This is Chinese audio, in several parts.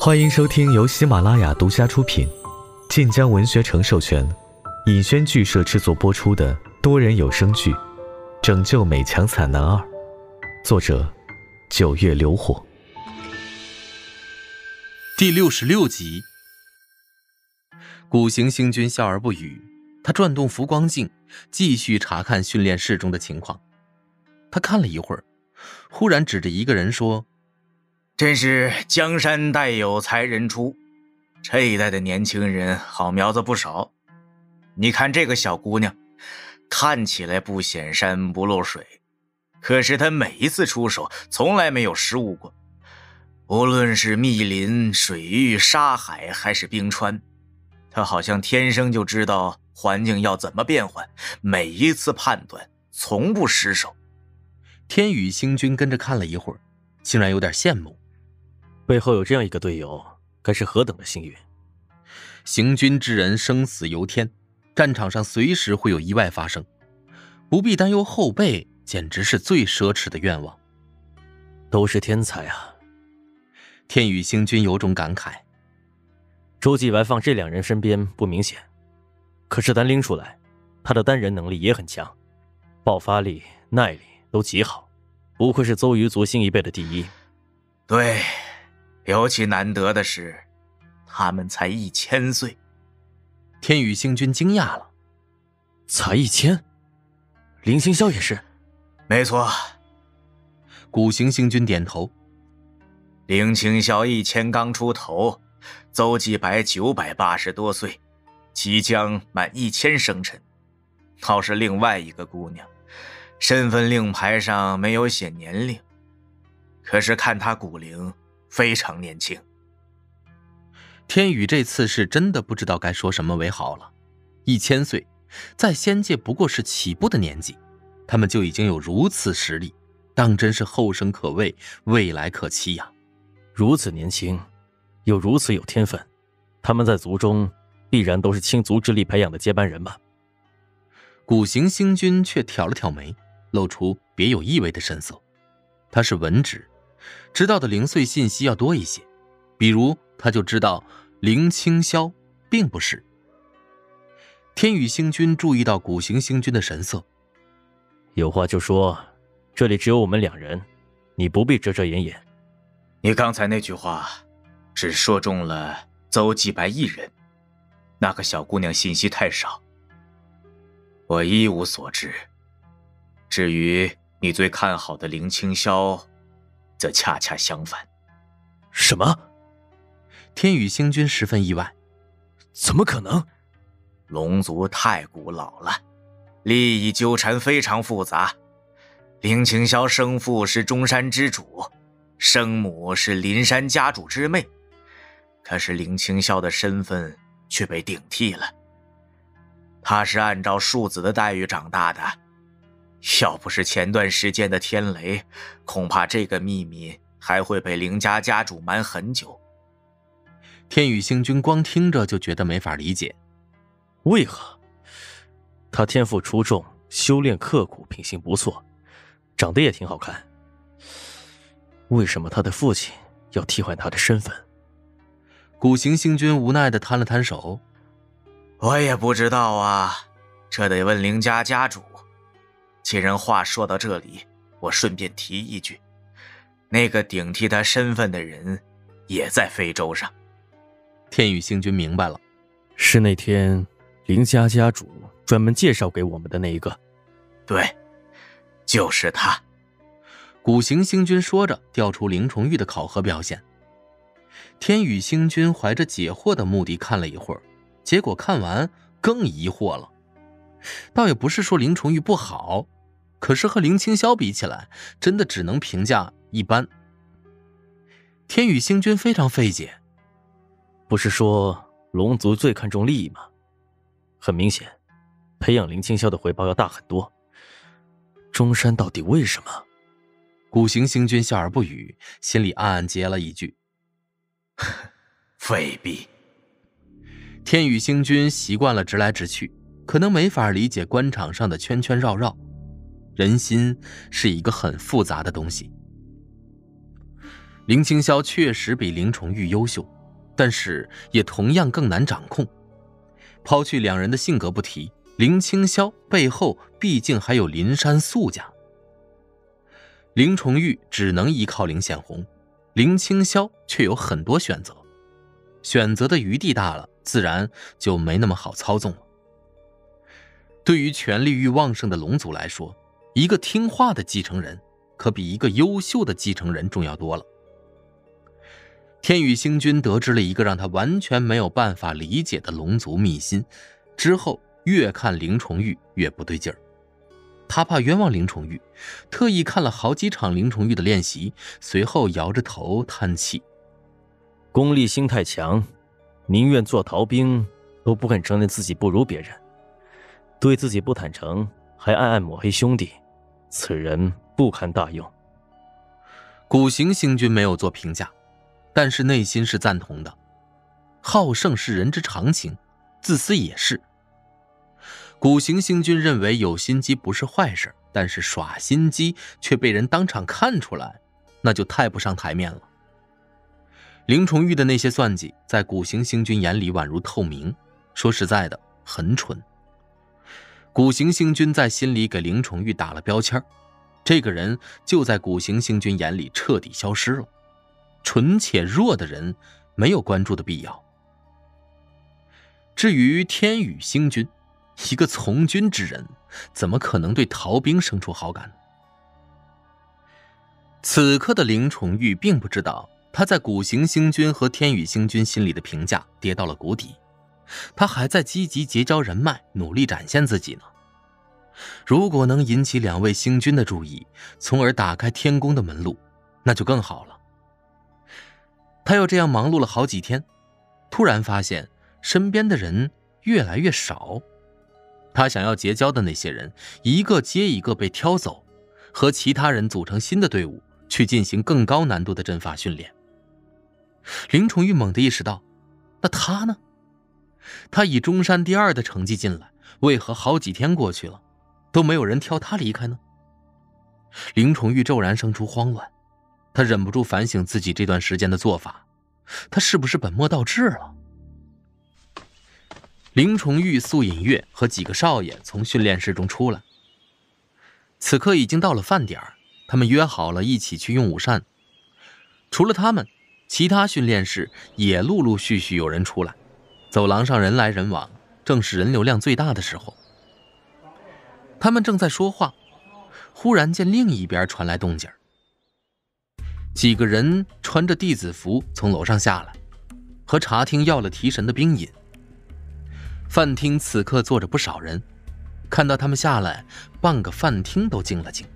欢迎收听由喜马拉雅独家出品、晋江文学城授权、尹轩剧社制作播出的多人有声剧《拯救美强惨男二》，作者：九月流火，第六十六集。古行星君笑而不语，他转动浮光镜，继续查看训练室中的情况。他看了一会儿，忽然指着一个人说。真是江山代有才人出，这一代的年轻人好苗子不少。你看这个小姑娘，看起来不显山不漏水，可是她每一次出手从来没有失误过。无论是密林、水域、沙海还是冰川，她好像天生就知道环境要怎么变换，每一次判断从不失手。天宇星君跟着看了一会儿，竟然有点羡慕。背后有这样一个队友，该是何等的幸运！行军之人生死由天，战场上随时会有意外发生，不必担忧后背，简直是最奢侈的愿望。都是天才啊！天宇星君有种感慨。周继白放这两人身边不明显，可是单拎出来，他的单人能力也很强，爆发力、耐力都极好，不愧是邹鱼族新一辈的第一。对。尤其难得的是，他们才一千岁。天宇星君惊讶了，才一千？林清霄也是？没错。古行星君点头。林清霄一千刚出头，邹继白九百八十多岁，即将满一千生辰。倒是另外一个姑娘，身份令牌上没有写年龄，可是看她骨龄。非常年轻。天宇这次是真的不知道该说什么为好了。一千岁，在仙界不过是起步的年纪，他们就已经有如此实力，当真是后生可畏，未来可期呀！如此年轻，又如此有天分，他们在族中必然都是倾族之力培养的接班人吧？古行星君却挑了挑眉，露出别有意味的神色。他是文职。知道的零碎信息要多一些，比如他就知道林清霄并不是。天宇星君注意到古行星君的神色，有话就说，这里只有我们两人，你不必遮遮掩掩。你刚才那句话，只说中了邹继白一人，那个小姑娘信息太少，我一无所知。至于你最看好的林清霄。则恰恰相反。什么？天宇星君十分意外。怎么可能？龙族太古老了，利益纠缠非常复杂。林清霄生父是中山之主，生母是林山家主之妹，可是林清霄的身份却被顶替了。他是按照庶子的待遇长大的。要不是前段时间的天雷，恐怕这个秘密还会被林家家主瞒很久。天宇星君光听着就觉得没法理解，为何？他天赋出众，修炼刻苦，品行不错，长得也挺好看。为什么他的父亲要替换他的身份？古行星君无奈的摊了摊手：“我也不知道啊，这得问林家家主。”既然话说到这里，我顺便提一句，那个顶替他身份的人，也在非洲上。天宇星君明白了，是那天林家家主专门介绍给我们的那一个。对，就是他。古行星君说着，调出林崇玉的考核表现。天宇星君怀着解惑的目的看了一会儿，结果看完更疑惑了。倒也不是说林崇玉不好。可是和林清霄比起来，真的只能评价一般。天宇星君非常费解，不是说龙族最看重利益吗？很明显，培养林清霄的回报要大很多。中山到底为什么？古行星君笑而不语，心里暗暗接了一句：“未必。”天宇星君习惯了直来直去，可能没法理解官场上的圈圈绕绕。人心是一个很复杂的东西。林青霄确实比林崇玉优秀，但是也同样更难掌控。抛去两人的性格不提，林青霄背后毕竟还有林山素家。林崇玉只能依靠林显红，林青霄却有很多选择，选择的余地大了，自然就没那么好操纵了。对于权力欲旺盛的龙族来说，一个听话的继承人，可比一个优秀的继承人重要多了。天宇星君得知了一个让他完全没有办法理解的龙族秘辛，之后越看林崇玉越不对劲儿。他怕冤枉林崇玉，特意看了好几场林崇玉的练习，随后摇着头叹气：“功利心太强，宁愿做逃兵，都不肯承认自己不如别人。对自己不坦诚，还暗暗抹黑兄弟，此人不堪大用。”古行星君没有做评价。但是内心是赞同的，好胜是人之常情，自私也是。古行星君认为有心机不是坏事，但是耍心机却被人当场看出来，那就太不上台面了。林崇玉的那些算计，在古行星君眼里宛如透明，说实在的，很蠢。古行星君在心里给林崇玉打了标签，这个人就在古行星君眼里彻底消失了。纯且弱的人，没有关注的必要。至于天宇星君，一个从军之人，怎么可能对逃兵生出好感？此刻的林崇玉并不知道，他在古行星君和天宇星君心里的评价跌到了谷底，他还在积极结交人脉，努力展现自己呢。如果能引起两位星君的注意，从而打开天宫的门路，那就更好了。他又这样忙碌了好几天，突然发现身边的人越来越少。他想要结交的那些人，一个接一个被挑走，和其他人组成新的队伍去进行更高难度的阵法训练。林崇玉猛地意识到，那他呢？他以中山第二的成绩进来，为何好几天过去了，都没有人挑他离开呢？林崇玉骤然生出慌乱。他忍不住反省自己这段时间的做法，他是不是本末倒置了？林崇玉、素隐月和几个少爷从训练室中出来，此刻已经到了饭点他们约好了一起去用武扇。除了他们，其他训练室也陆陆续续有人出来，走廊上人来人往，正是人流量最大的时候。他们正在说话，忽然见另一边传来动静几个人穿着弟子服从楼上下来，和茶厅要了提神的冰饮。饭厅此刻坐着不少人，看到他们下来，半个饭厅都静了静。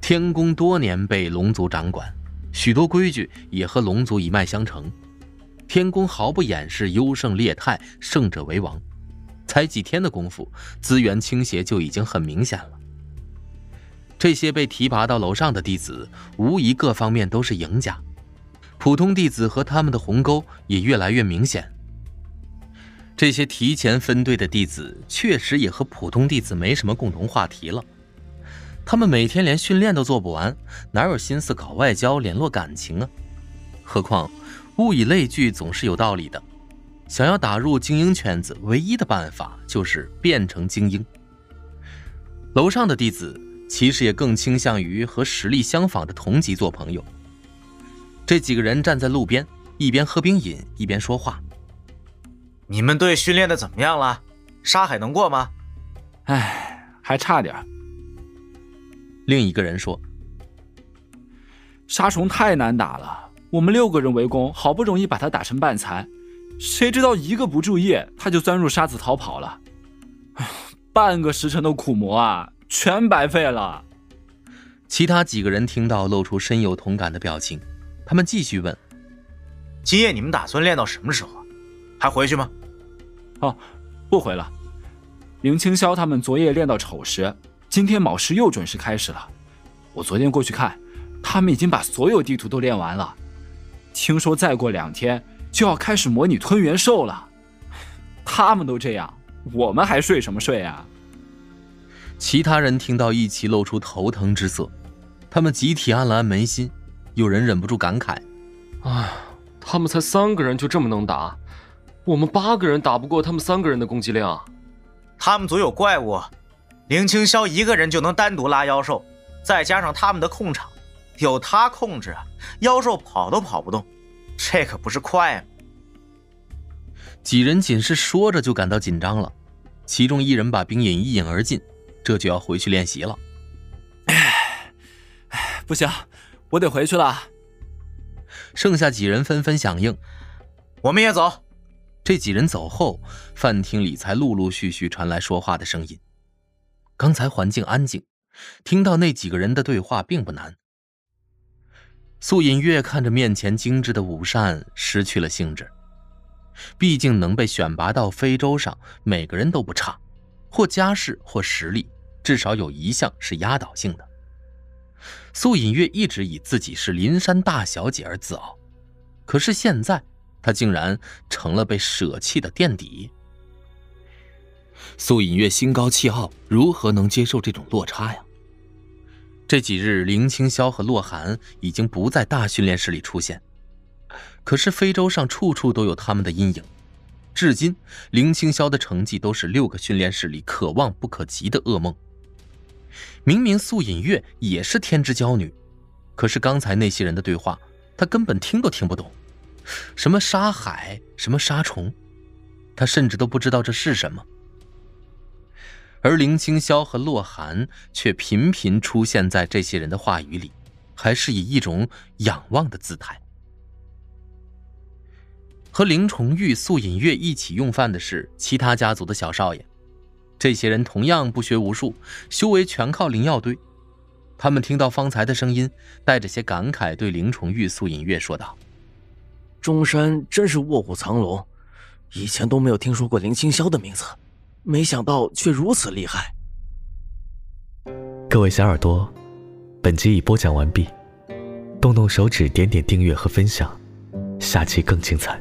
天宫多年被龙族掌管，许多规矩也和龙族一脉相承。天宫毫不掩饰优胜劣汰，胜者为王。才几天的功夫，资源倾斜就已经很明显了。这些被提拔到楼上的弟子，无疑各方面都是赢家。普通弟子和他们的鸿沟也越来越明显。这些提前分队的弟子，确实也和普通弟子没什么共同话题了。他们每天连训练都做不完，哪有心思搞外交、联络感情啊？何况，物以类聚总是有道理的。想要打入精英圈子，唯一的办法就是变成精英。楼上的弟子。其实也更倾向于和实力相仿的同级做朋友。这几个人站在路边，一边喝冰饮，一边说话。你们队训练的怎么样了？沙海能过吗？唉，还差点。另一个人说：“沙虫太难打了，我们六个人围攻，好不容易把他打成半残，谁知道一个不注意，他就钻入沙子逃跑了。半个时辰的苦磨啊！”全白费了。其他几个人听到，露出深有同感的表情。他们继续问：“今夜你们打算练到什么时候？还回去吗？”“哦，不回了。林青霄他们昨夜练到丑时，今天卯时又准时开始了。我昨天过去看，他们已经把所有地图都练完了。听说再过两天就要开始模拟吞元兽了。他们都这样，我们还睡什么睡啊？”其他人听到一起露出头疼之色，他们集体按了按眉心，有人忍不住感慨：“哎，他们才三个人就这么能打，我们八个人打不过他们三个人的攻击量。他们组有怪物，林青霄一个人就能单独拉妖兽，再加上他们的控场，有他控制啊，妖兽跑都跑不动，这可不是快吗？”几人仅是说着就感到紧张了，其中一人把冰饮一饮而尽，这就要回去练习了。哎，不行，我得回去了。剩下几人纷纷响应，我们也走。这几人走后，饭厅里才陆陆续续传来说话的声音。刚才环境安静，听到那几个人的对话并不难。素隐月看着面前精致的午膳，失去了兴致。毕竟能被选拔到非洲上，每个人都不差，或家世或实力，至少有一项是压倒性的。素隐月一直以自己是林山大小姐而自傲，可是现在她竟然成了被舍弃的垫底。素隐月心高气傲，如何能接受这种落差呀？这几日，林青霄和洛寒已经不在大训练室里出现。可是非洲上处处都有他们的阴影，至今林青霄的成绩都是六个训练室里可望不可及的噩梦。明明素隐月也是天之娇女，可是刚才那些人的对话，她根本听都听不懂。什么沙海，什么沙虫，她甚至都不知道这是什么。而林青霄和洛寒却频频出现在这些人的话语里，还是以一种仰望的姿态。和林重玉、素隐月一起用饭的是其他家族的小少爷，这些人同样不学无术，修为全靠灵药堆。他们听到方才的声音，带着些感慨对林重玉、素隐月说道：“中山真是卧虎藏龙，以前都没有听说过林青霄的名字，没想到却如此厉害。”各位小耳朵，本集已播讲完毕，动动手指点点订阅和分享，下期更精彩。